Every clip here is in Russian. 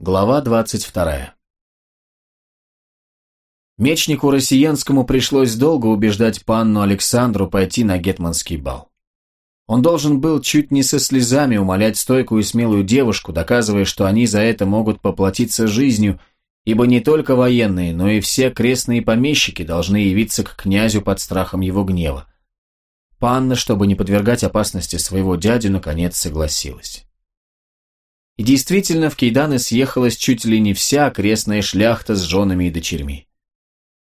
Глава 22. Мечнику россиянскому пришлось долго убеждать панну Александру пойти на гетманский бал. Он должен был чуть не со слезами умолять стойкую и смелую девушку, доказывая, что они за это могут поплатиться жизнью, ибо не только военные, но и все крестные помещики должны явиться к князю под страхом его гнева. Панна, чтобы не подвергать опасности своего дядю, наконец согласилась. И действительно, в Кейданы съехалась чуть ли не вся окрестная шляхта с женами и дочерьми.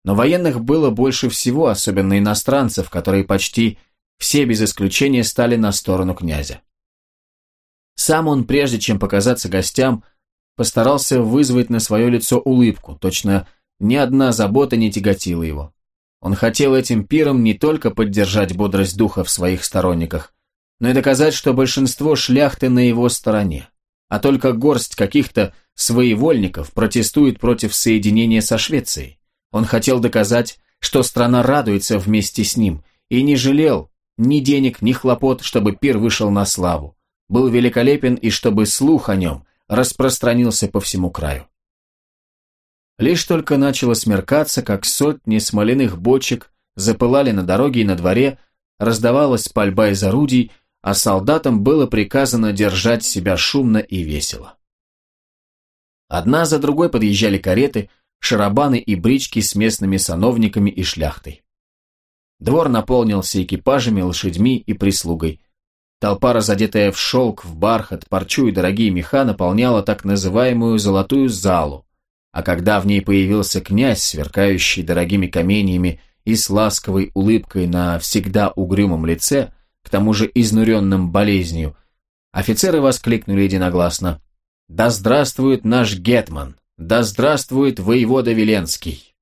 Но военных было больше всего, особенно иностранцев, которые почти все без исключения стали на сторону князя. Сам он, прежде чем показаться гостям, постарался вызвать на свое лицо улыбку, точно ни одна забота не тяготила его. Он хотел этим пиром не только поддержать бодрость духа в своих сторонниках, но и доказать, что большинство шляхты на его стороне а только горсть каких-то своевольников протестует против соединения со Швецией. Он хотел доказать, что страна радуется вместе с ним, и не жалел ни денег, ни хлопот, чтобы пир вышел на славу. Был великолепен и чтобы слух о нем распространился по всему краю. Лишь только начало смеркаться, как сотни смоляных бочек запылали на дороге и на дворе, раздавалась пальба из орудий, а солдатам было приказано держать себя шумно и весело. Одна за другой подъезжали кареты, шарабаны и брички с местными сановниками и шляхтой. Двор наполнился экипажами, лошадьми и прислугой. Толпа, разодетая в шелк, в бархат, парчу и дорогие меха, наполняла так называемую «золотую залу», а когда в ней появился князь, сверкающий дорогими каменьями и с ласковой улыбкой на всегда угрюмом лице, к тому же изнуренным болезнью, офицеры воскликнули единогласно «Да здравствует наш Гетман! Да здравствует воевода Веленский!»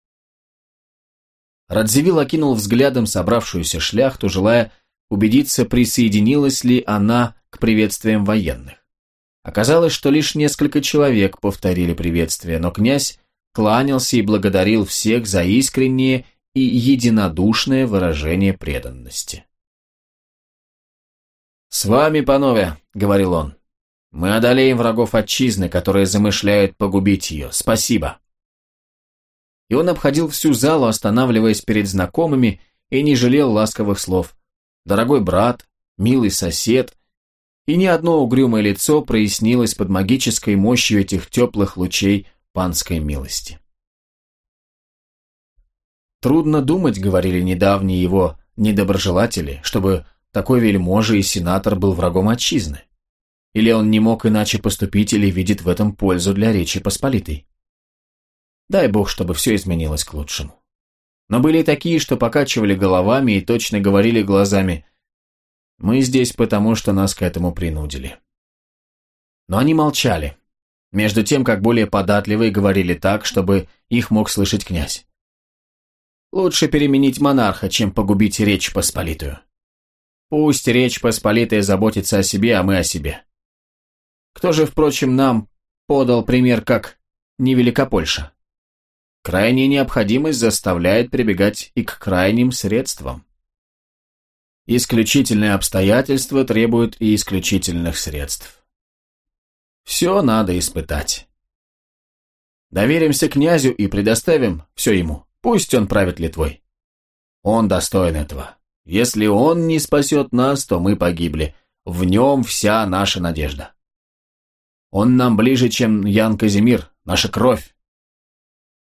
Радзивилл окинул взглядом собравшуюся шляхту, желая убедиться, присоединилась ли она к приветствиям военных. Оказалось, что лишь несколько человек повторили приветствие, но князь кланялся и благодарил всех за искреннее и единодушное выражение преданности. «С вами, панове», — говорил он. «Мы одолеем врагов отчизны, которые замышляют погубить ее. Спасибо». И он обходил всю залу, останавливаясь перед знакомыми, и не жалел ласковых слов. «Дорогой брат», «милый сосед», и ни одно угрюмое лицо прояснилось под магической мощью этих теплых лучей панской милости. «Трудно думать», — говорили недавние его недоброжелатели, чтобы такой вельможа и сенатор был врагом отчизны? Или он не мог иначе поступить, или видит в этом пользу для Речи Посполитой? Дай бог, чтобы все изменилось к лучшему. Но были и такие, что покачивали головами и точно говорили глазами «Мы здесь потому, что нас к этому принудили». Но они молчали, между тем, как более податливые говорили так, чтобы их мог слышать князь. Лучше переменить монарха, чем погубить Речь Посполитую. Пусть Речь Посполитая заботится о себе, а мы о себе. Кто же, впрочем, нам подал пример как невелика Польша? Крайняя необходимость заставляет прибегать и к крайним средствам. Исключительные обстоятельства требуют и исключительных средств. Все надо испытать. Доверимся князю и предоставим все ему. Пусть он правит Литвой. Он достоин этого. Если он не спасет нас, то мы погибли. В нем вся наша надежда. Он нам ближе, чем Ян Казимир, наша кровь.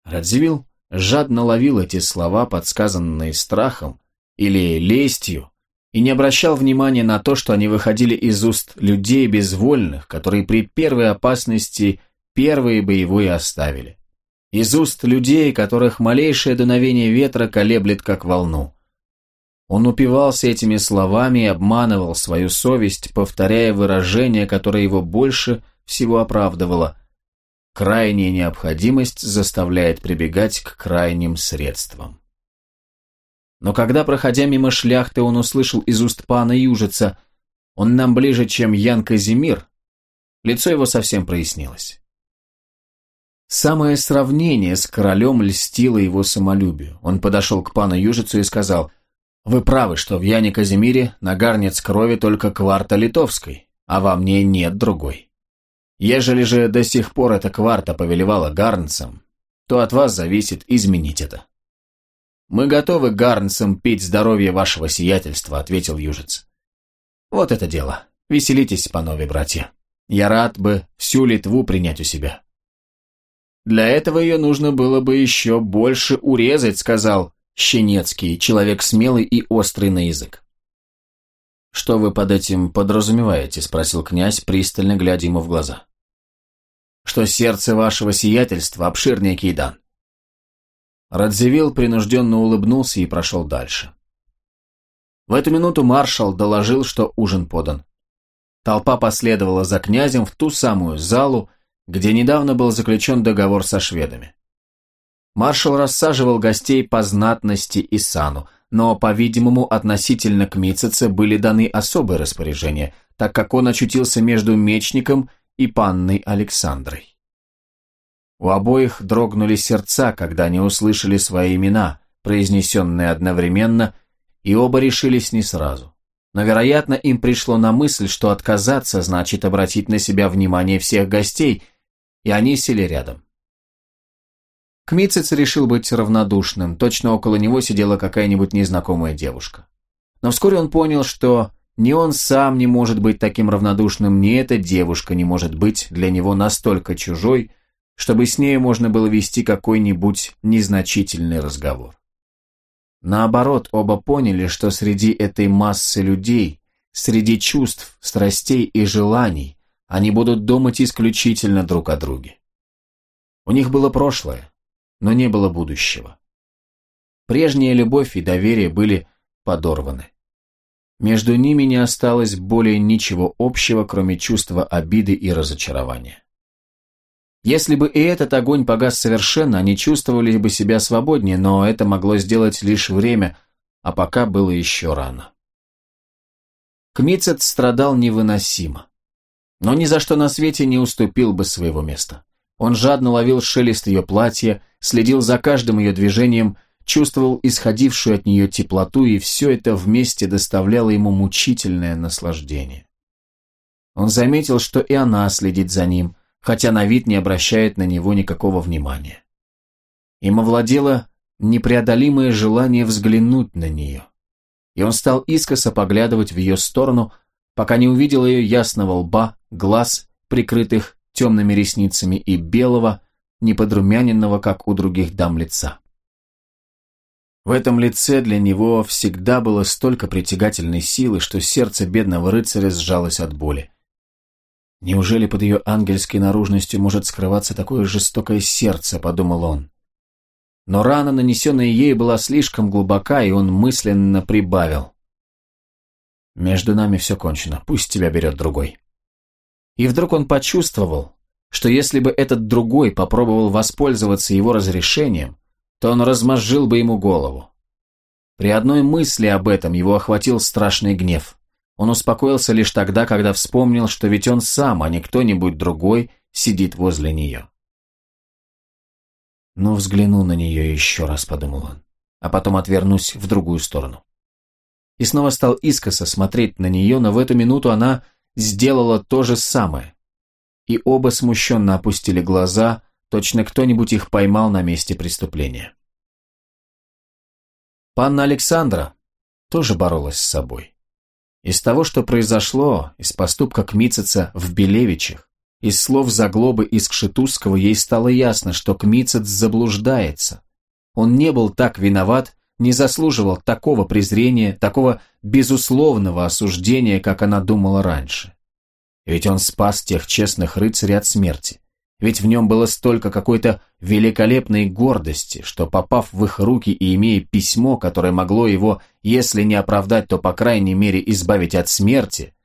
Радзивилл жадно ловил эти слова, подсказанные страхом или лестью, и не обращал внимания на то, что они выходили из уст людей безвольных, которые при первой опасности первые боевые оставили. Из уст людей, которых малейшее дуновение ветра колеблет как волну. Он упивался этими словами и обманывал свою совесть, повторяя выражение, которое его больше всего оправдывало. Крайняя необходимость заставляет прибегать к крайним средствам. Но когда, проходя мимо шляхты, он услышал из уст пана Южица «Он нам ближе, чем Ян Казимир», лицо его совсем прояснилось. Самое сравнение с королем льстило его самолюбию. Он подошел к пану Южицу и сказал – вы правы, что в Яне Казимире на гарнец крови только кварта литовской, а во мне нет другой. Ежели же до сих пор эта кварта повелевала гарнцам, то от вас зависит изменить это. «Мы готовы гарнцам пить здоровье вашего сиятельства», — ответил южец. «Вот это дело. Веселитесь, панове братья. Я рад бы всю Литву принять у себя». «Для этого ее нужно было бы еще больше урезать», — сказал Щенецкий, человек смелый и острый на язык. «Что вы под этим подразумеваете?» — спросил князь, пристально глядя ему в глаза. «Что сердце вашего сиятельства обширнее Кейдан. Радзивилл принужденно улыбнулся и прошел дальше. В эту минуту маршал доложил, что ужин подан. Толпа последовала за князем в ту самую залу, где недавно был заключен договор со шведами. Маршал рассаживал гостей по знатности и сану, но, по-видимому, относительно к Митцице были даны особые распоряжения, так как он очутился между мечником и панной Александрой. У обоих дрогнули сердца, когда они услышали свои имена, произнесенные одновременно, и оба решились не сразу. Но, вероятно, им пришло на мысль, что отказаться значит обратить на себя внимание всех гостей, и они сели рядом. Кмицец решил быть равнодушным, точно около него сидела какая-нибудь незнакомая девушка. Но вскоре он понял, что ни он сам не может быть таким равнодушным, ни эта девушка не может быть для него настолько чужой, чтобы с нею можно было вести какой-нибудь незначительный разговор. Наоборот, оба поняли, что среди этой массы людей, среди чувств, страстей и желаний, они будут думать исключительно друг о друге. У них было прошлое, но не было будущего. Прежняя любовь и доверие были подорваны. Между ними не осталось более ничего общего, кроме чувства обиды и разочарования. Если бы и этот огонь погас совершенно, они чувствовали бы себя свободнее, но это могло сделать лишь время, а пока было еще рано. Кмицет страдал невыносимо, но ни за что на свете не уступил бы своего места. Он жадно ловил шелест ее платья, следил за каждым ее движением, чувствовал исходившую от нее теплоту, и все это вместе доставляло ему мучительное наслаждение. Он заметил, что и она следит за ним – хотя на вид не обращает на него никакого внимания. Им овладело непреодолимое желание взглянуть на нее, и он стал искоса поглядывать в ее сторону, пока не увидел ее ясного лба, глаз, прикрытых темными ресницами и белого, неподрумяненного, как у других дам лица. В этом лице для него всегда было столько притягательной силы, что сердце бедного рыцаря сжалось от боли. Неужели под ее ангельской наружностью может скрываться такое жестокое сердце, подумал он. Но рана, нанесенная ей, была слишком глубока, и он мысленно прибавил. «Между нами все кончено, пусть тебя берет другой». И вдруг он почувствовал, что если бы этот другой попробовал воспользоваться его разрешением, то он размозжил бы ему голову. При одной мысли об этом его охватил страшный гнев. Он успокоился лишь тогда, когда вспомнил, что ведь он сам, а не кто-нибудь другой, сидит возле нее. «Ну, взгляну на нее еще раз», — подумал он, а потом отвернусь в другую сторону. И снова стал искоса смотреть на нее, но в эту минуту она сделала то же самое. И оба смущенно опустили глаза, точно кто-нибудь их поймал на месте преступления. Панна Александра тоже боролась с собой. Из того, что произошло, из поступка Кмитцица в Белевичах, из слов Заглобы из Кшетузского ей стало ясно, что Кмицец заблуждается. Он не был так виноват, не заслуживал такого презрения, такого безусловного осуждения, как она думала раньше. Ведь он спас тех честных рыцарей от смерти. Ведь в нем было столько какой-то великолепной гордости, что, попав в их руки и имея письмо, которое могло его, если не оправдать, то, по крайней мере, избавить от смерти,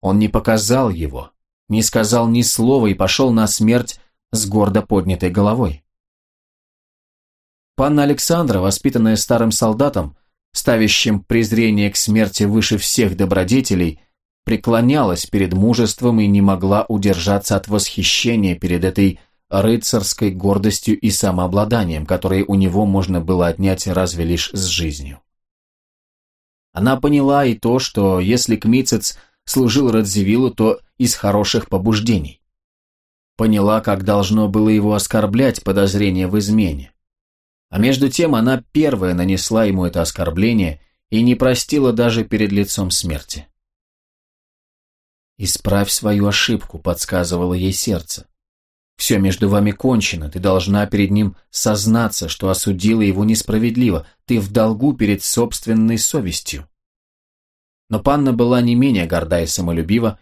он не показал его, не сказал ни слова и пошел на смерть с гордо поднятой головой. Панна Александра, воспитанная старым солдатом, ставящим презрение к смерти выше всех добродетелей, преклонялась перед мужеством и не могла удержаться от восхищения перед этой рыцарской гордостью и самообладанием, которые у него можно было отнять разве лишь с жизнью. Она поняла и то, что если Кмицец служил Радзивиллу, то из хороших побуждений. поняла, как должно было его оскорблять подозрение в измене. А между тем она первая нанесла ему это оскорбление и не простила даже перед лицом смерти. «Исправь свою ошибку», — подсказывало ей сердце. «Все между вами кончено, ты должна перед ним сознаться, что осудила его несправедливо, ты в долгу перед собственной совестью». Но панна была не менее горда и самолюбива,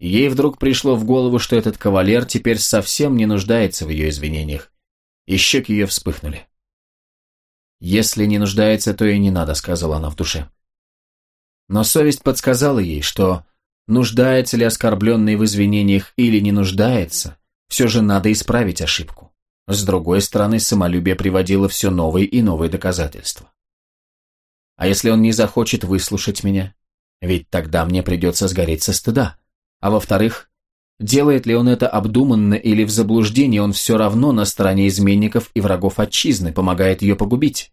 и ей вдруг пришло в голову, что этот кавалер теперь совсем не нуждается в ее извинениях, и щеки ее вспыхнули. «Если не нуждается, то и не надо», — сказала она в душе. Но совесть подсказала ей, что нуждается ли оскорбленный в извинениях или не нуждается, все же надо исправить ошибку. С другой стороны, самолюбие приводило все новые и новые доказательства. А если он не захочет выслушать меня? Ведь тогда мне придется сгореть со стыда. А во-вторых, делает ли он это обдуманно или в заблуждении, он все равно на стороне изменников и врагов отчизны, помогает ее погубить.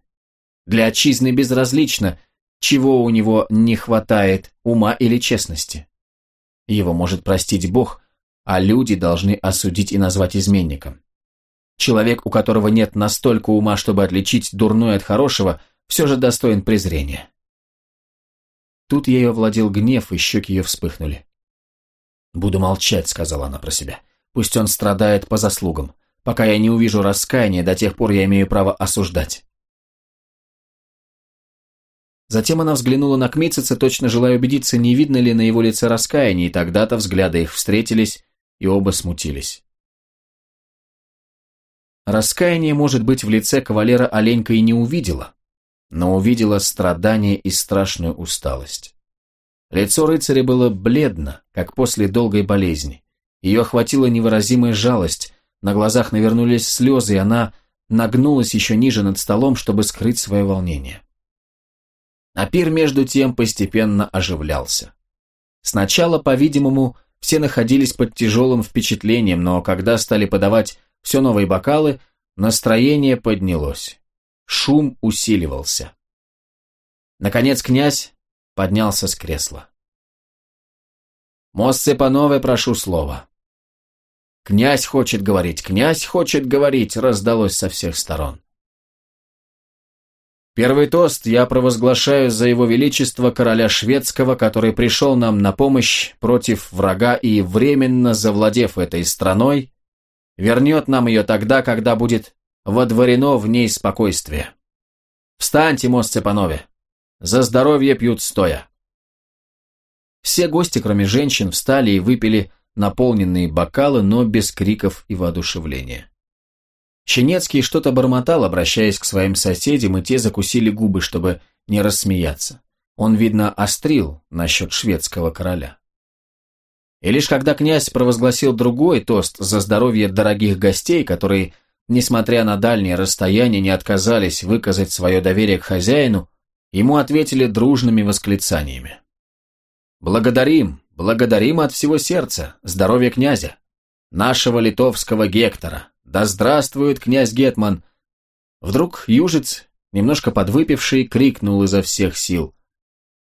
Для отчизны безразлично, чего у него не хватает, ума или честности. Его может простить Бог, а люди должны осудить и назвать изменником. Человек, у которого нет настолько ума, чтобы отличить дурное от хорошего, все же достоин презрения. Тут ею овладел гнев, и щеки ее вспыхнули. «Буду молчать», — сказала она про себя. «Пусть он страдает по заслугам. Пока я не увижу раскаяния, до тех пор я имею право осуждать». Затем она взглянула на Кмитцица, точно желая убедиться, не видно ли на его лице раскаяния, и тогда-то взгляды их встретились, и оба смутились. Раскаяние, может быть, в лице кавалера Оленька и не увидела, но увидела страдание и страшную усталость. Лицо рыцаря было бледно, как после долгой болезни. Ее охватила невыразимая жалость, на глазах навернулись слезы, и она нагнулась еще ниже над столом, чтобы скрыть свое волнение. А пир, между тем, постепенно оживлялся. Сначала, по-видимому, все находились под тяжелым впечатлением, но когда стали подавать все новые бокалы, настроение поднялось. Шум усиливался. Наконец князь поднялся с кресла. «Мосце панове, прошу слова». «Князь хочет говорить, князь хочет говорить», раздалось со всех сторон. Первый тост я провозглашаю за его величество короля шведского, который пришел нам на помощь против врага и, временно завладев этой страной, вернет нам ее тогда, когда будет водворено в ней спокойствие. Встаньте, мост Цепанове! За здоровье пьют стоя. Все гости, кроме женщин, встали и выпили наполненные бокалы, но без криков и воодушевления. Щенецкий что-то бормотал, обращаясь к своим соседям, и те закусили губы, чтобы не рассмеяться. Он, видно, острил насчет шведского короля. И лишь когда князь провозгласил другой тост за здоровье дорогих гостей, которые несмотря на дальние расстояния, не отказались выказать свое доверие к хозяину, ему ответили дружными восклицаниями. «Благодарим, благодарим от всего сердца, здоровья князя, нашего литовского Гектора, да здравствует князь Гетман!» Вдруг южец, немножко подвыпивший, крикнул изо всех сил.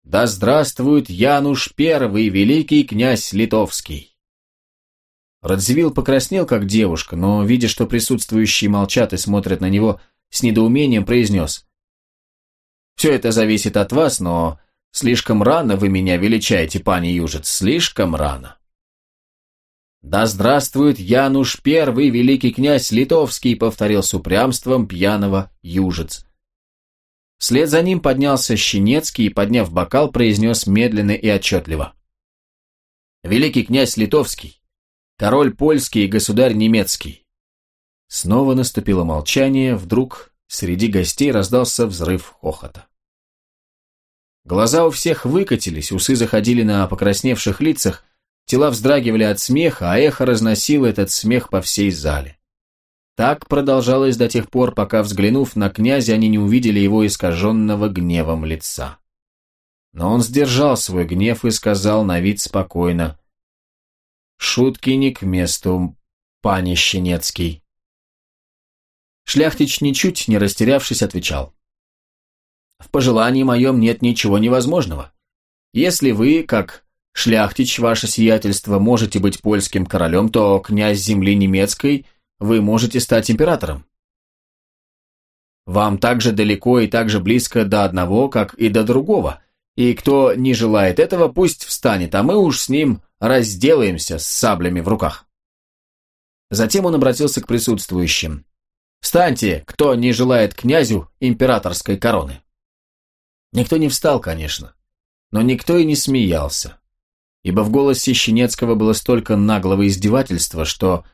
«Да здравствует Януш Первый, великий князь литовский!» Радзивилл покраснел, как девушка, но, видя, что присутствующие молчат и смотрят на него, с недоумением произнес. «Все это зависит от вас, но слишком рано вы меня величаете, пани Южец, слишком рано». «Да здравствует Януш Первый, великий князь Литовский», повторил с упрямством пьяного Южец. Вслед за ним поднялся Щенецкий и, подняв бокал, произнес медленно и отчетливо. «Великий князь Литовский, король польский и государь немецкий. Снова наступило молчание, вдруг среди гостей раздался взрыв хохота. Глаза у всех выкатились, усы заходили на покрасневших лицах, тела вздрагивали от смеха, а эхо разносило этот смех по всей зале. Так продолжалось до тех пор, пока, взглянув на князя, они не увидели его искаженного гневом лица. Но он сдержал свой гнев и сказал на вид спокойно, Шутки не к месту, пани Щенецкий. Шляхтич, ничуть не растерявшись, отвечал. В пожелании моем нет ничего невозможного. Если вы, как шляхтич, ваше сиятельство, можете быть польским королем, то князь земли немецкой, вы можете стать императором. Вам так же далеко и так же близко до одного, как и до другого, и кто не желает этого, пусть встанет, а мы уж с ним разделаемся с саблями в руках. Затем он обратился к присутствующим. «Встаньте, кто не желает князю императорской короны!» Никто не встал, конечно, но никто и не смеялся, ибо в голосе Щенецкого было столько наглого издевательства, что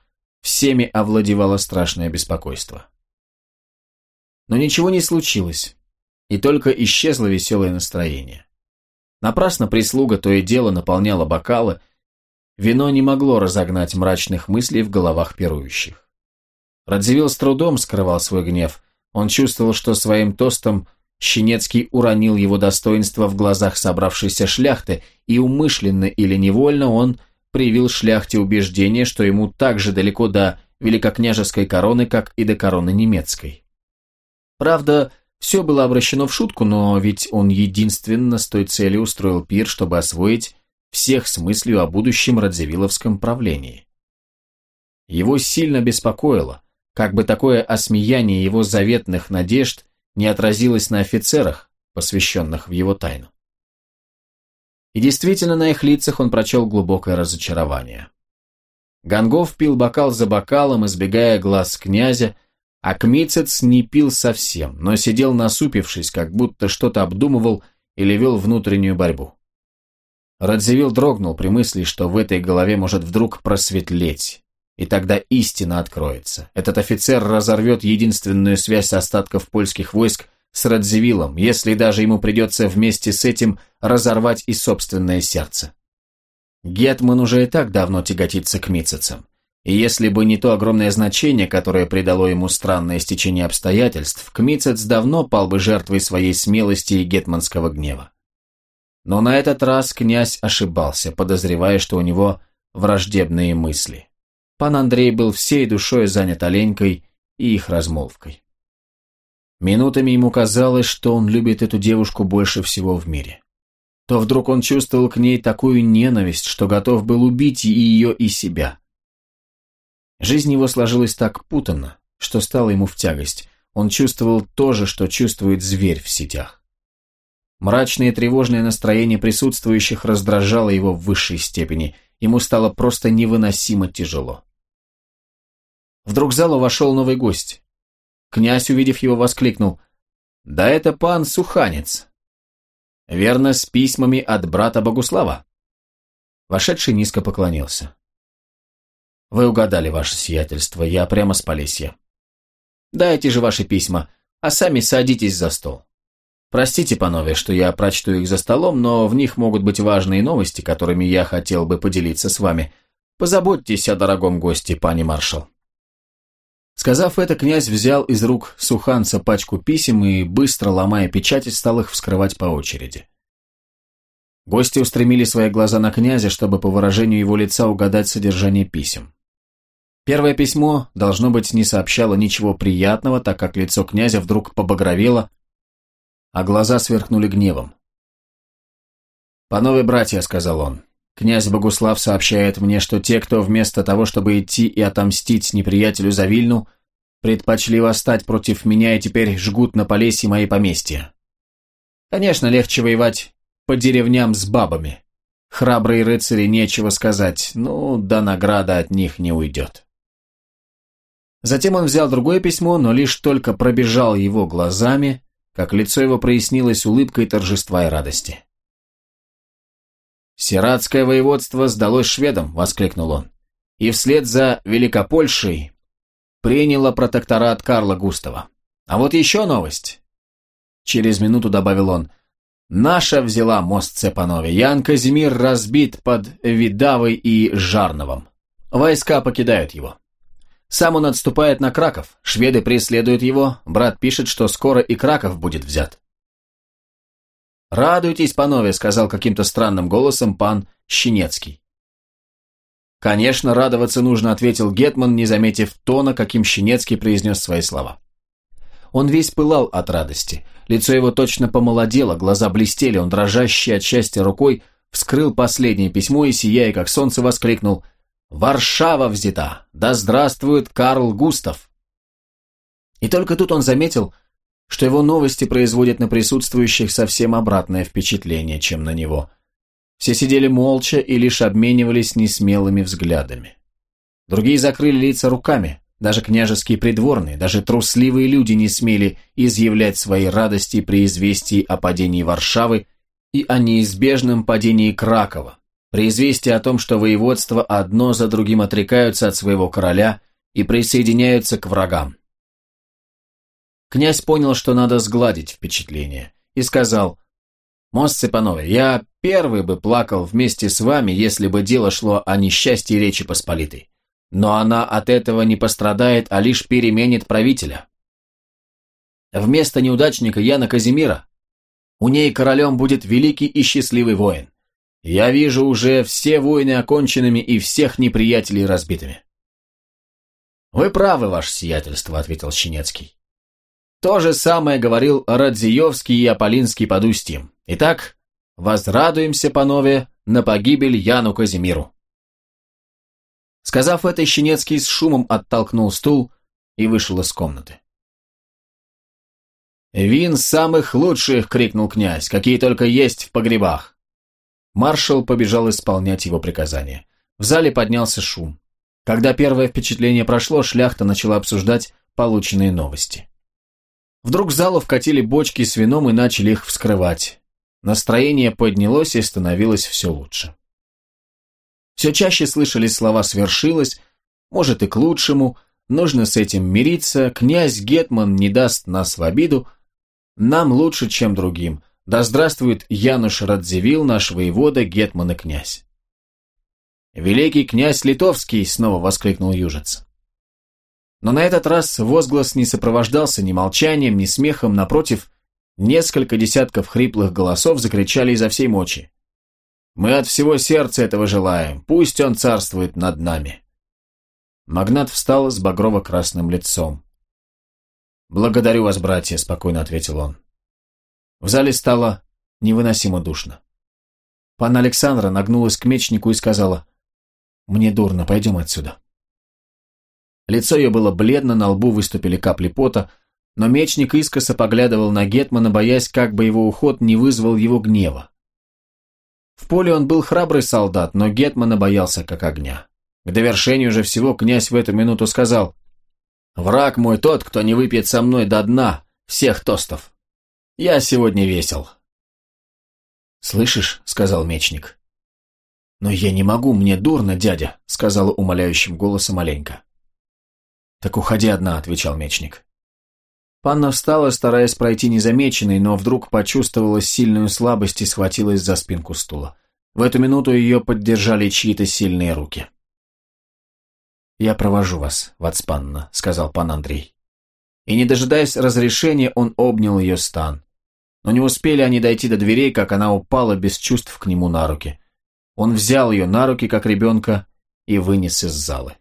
всеми овладевало страшное беспокойство. Но ничего не случилось, и только исчезло веселое настроение. Напрасно прислуга то и дело наполняла бокалы, вино не могло разогнать мрачных мыслей в головах пирующих. Радзивилл с трудом скрывал свой гнев, он чувствовал, что своим тостом – Щенецкий уронил его достоинство в глазах собравшейся шляхты, и умышленно или невольно он привил шляхте убеждение, что ему так же далеко до великокняжеской короны, как и до короны немецкой. Правда, все было обращено в шутку, но ведь он единственно с той целью устроил пир, чтобы освоить всех с мыслью о будущем Радзивилловском правлении. Его сильно беспокоило, как бы такое осмеяние его заветных надежд не отразилось на офицерах, посвященных в его тайну. И действительно, на их лицах он прочел глубокое разочарование. Гонгов пил бокал за бокалом, избегая глаз князя, а Кмицец не пил совсем, но сидел насупившись, как будто что-то обдумывал или вел внутреннюю борьбу. Радзивилл дрогнул при мысли, что в этой голове может вдруг просветлеть, и тогда истина откроется. Этот офицер разорвет единственную связь остатков польских войск с Радзивиллом, если даже ему придется вместе с этим разорвать и собственное сердце. Гетман уже и так давно тяготится к Мицецам. И если бы не то огромное значение, которое придало ему странное стечение обстоятельств, Кмицец давно пал бы жертвой своей смелости и гетманского гнева. Но на этот раз князь ошибался, подозревая, что у него враждебные мысли. Пан Андрей был всей душой занят Оленькой и их размолвкой. Минутами ему казалось, что он любит эту девушку больше всего в мире. То вдруг он чувствовал к ней такую ненависть, что готов был убить и ее, и себя. Жизнь его сложилась так путанно, что стало ему в тягость. Он чувствовал то же, что чувствует зверь в сетях. Мрачное и тревожное настроение присутствующих раздражало его в высшей степени. Ему стало просто невыносимо тяжело. Вдруг в залу вошел новый гость. Князь, увидев его, воскликнул. «Да это пан Суханец!» «Верно, с письмами от брата Богуслава?» Вошедший низко поклонился. «Вы угадали, ваше сиятельство, я прямо с Полесья. Дайте же ваши письма, а сами садитесь за стол. Простите, панове, что я прочту их за столом, но в них могут быть важные новости, которыми я хотел бы поделиться с вами. Позаботьтесь о дорогом госте, пани маршал». Сказав это, князь взял из рук суханца пачку писем и, быстро ломая печати, стал их вскрывать по очереди. Гости устремили свои глаза на князя, чтобы по выражению его лица угадать содержание писем. Первое письмо, должно быть, не сообщало ничего приятного, так как лицо князя вдруг побагровело, а глаза сверкнули гневом. «Панове братья», — сказал он, Князь Богуслав сообщает мне, что те, кто вместо того, чтобы идти и отомстить неприятелю за Вильну, предпочли восстать против меня и теперь жгут на Полесье мои поместья. Конечно, легче воевать по деревням с бабами. Храбрые рыцари, нечего сказать, ну, да награда от них не уйдет. Затем он взял другое письмо, но лишь только пробежал его глазами, как лицо его прояснилось улыбкой торжества и радости. «Сиратское воеводство сдалось шведам», — воскликнул он, «и вслед за Великопольшей приняло протекторат Карла Густава. А вот еще новость». Через минуту добавил он, «Наша взяла мост Цепанове. Ян Казимир разбит под Видавой и Жарновым. Войска покидают его. Сам он отступает на Краков, шведы преследуют его, брат пишет, что скоро и Краков будет взят. «Радуйтесь, панове», — сказал каким-то странным голосом пан Щенецкий. «Конечно, радоваться нужно», — ответил Гетман, не заметив тона, каким Щенецкий произнес свои слова. Он весь пылал от радости. Лицо его точно помолодело, глаза блестели, он дрожащий от счастья рукой вскрыл последнее письмо и, сияя как солнце, воскликнул «Варшава взята! Да здравствует Карл Густав!» И только тут он заметил, что его новости производят на присутствующих совсем обратное впечатление, чем на него. Все сидели молча и лишь обменивались несмелыми взглядами. Другие закрыли лица руками, даже княжеские придворные, даже трусливые люди не смели изъявлять свои радости при известии о падении Варшавы и о неизбежном падении Кракова, при известии о том, что воеводства одно за другим отрекаются от своего короля и присоединяются к врагам. Князь понял, что надо сгладить впечатление, и сказал, «Мост Цепанове, я первый бы плакал вместе с вами, если бы дело шло о несчастье Речи Посполитой. Но она от этого не пострадает, а лишь переменит правителя. Вместо неудачника Яна Казимира у ней королем будет великий и счастливый воин. Я вижу уже все войны оконченными и всех неприятелей разбитыми». «Вы правы, ваше сиятельство», — ответил Щенецкий. То же самое говорил Радзиевский и Аполлинский под устьем. Итак, возрадуемся, панове, на погибель Яну Казимиру. Сказав это, Щенецкий с шумом оттолкнул стул и вышел из комнаты. «Вин самых лучших!» — крикнул князь, «какие только есть в погребах!» Маршал побежал исполнять его приказание. В зале поднялся шум. Когда первое впечатление прошло, шляхта начала обсуждать полученные новости. Вдруг в залу вкатили бочки с вином и начали их вскрывать. Настроение поднялось и становилось все лучше. Все чаще слышались слова «свершилось», «может и к лучшему», «нужно с этим мириться», «князь Гетман не даст нас в обиду», «нам лучше, чем другим», «да здравствует Януш Радзивилл, наш воевода, Гетман и князь». «Великий князь Литовский!» — снова воскликнул Южец. Но на этот раз возглас не сопровождался ни молчанием, ни смехом, напротив, несколько десятков хриплых голосов закричали изо всей мочи. «Мы от всего сердца этого желаем, пусть он царствует над нами». Магнат встал с багрово-красным лицом. «Благодарю вас, братья», — спокойно ответил он. В зале стало невыносимо душно. Пан Александра нагнулась к мечнику и сказала, «Мне дурно, пойдем отсюда». Лицо ее было бледно, на лбу выступили капли пота, но мечник искоса поглядывал на Гетмана, боясь, как бы его уход не вызвал его гнева. В поле он был храбрый солдат, но Гетмана боялся как огня. К довершению же всего князь в эту минуту сказал «Враг мой тот, кто не выпьет со мной до дна всех тостов. Я сегодня весел». «Слышишь?» — сказал мечник. «Но я не могу, мне дурно, дядя», — сказала умоляющим голосом Оленька. «Так уходи одна», — отвечал мечник. Панна встала, стараясь пройти незамеченной, но вдруг почувствовала сильную слабость и схватилась за спинку стула. В эту минуту ее поддержали чьи-то сильные руки. «Я провожу вас, Вацпанна», — сказал пан Андрей. И, не дожидаясь разрешения, он обнял ее стан. Но не успели они дойти до дверей, как она упала без чувств к нему на руки. Он взял ее на руки, как ребенка, и вынес из залы.